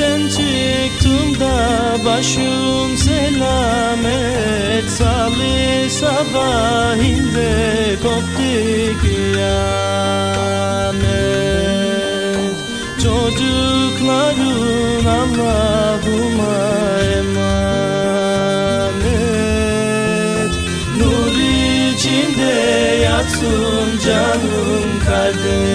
çıktım da başım selamet Salih sabahinde koptu kıyamet. Çocukların Allah'ıma emanet. Nur içinde yatsın canım kardeşim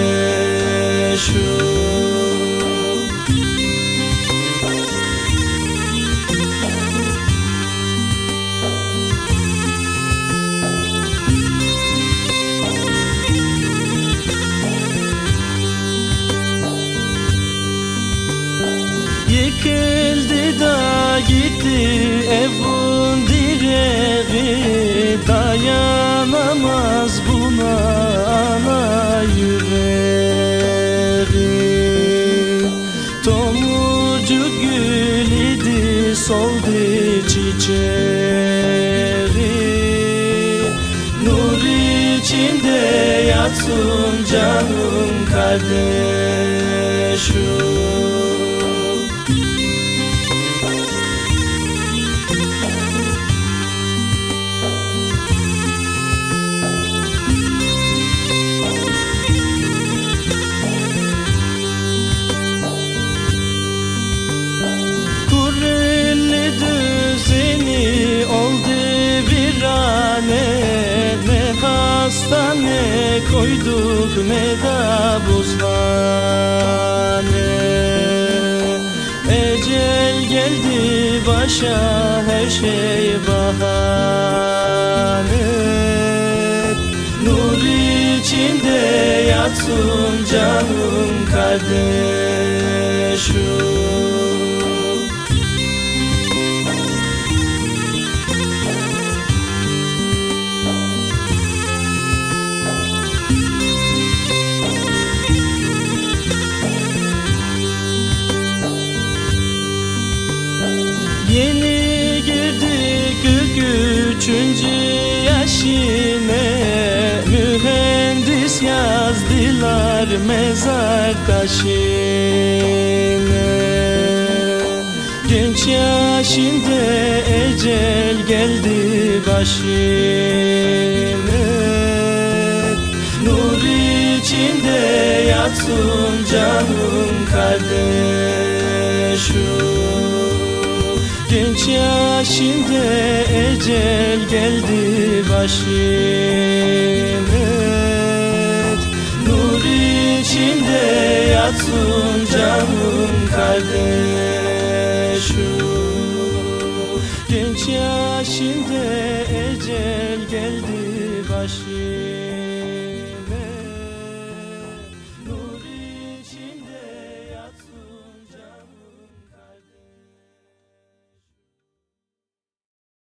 Yıkıldı da gitti evin direği. Dayanamaz buna ana yüreği. Tomurcuk gül idi soldu çiçeği. Nur içinde yatsın canım kardeşim hastane koyduk ne da buzhane Ecel geldi başa her şey bahane. Nur içinde yatsın canım kardeşim Yeni girdik üçüncü yaşine. Mühendis yazdılar mezar taşine Genç yaşında ecel geldi başine Nur içinde yatsın canım kardeşim Genç yaşında ecel geldi başime Nur içinde yatsın canım kardeşim. Genç yaşında ecel geldi başime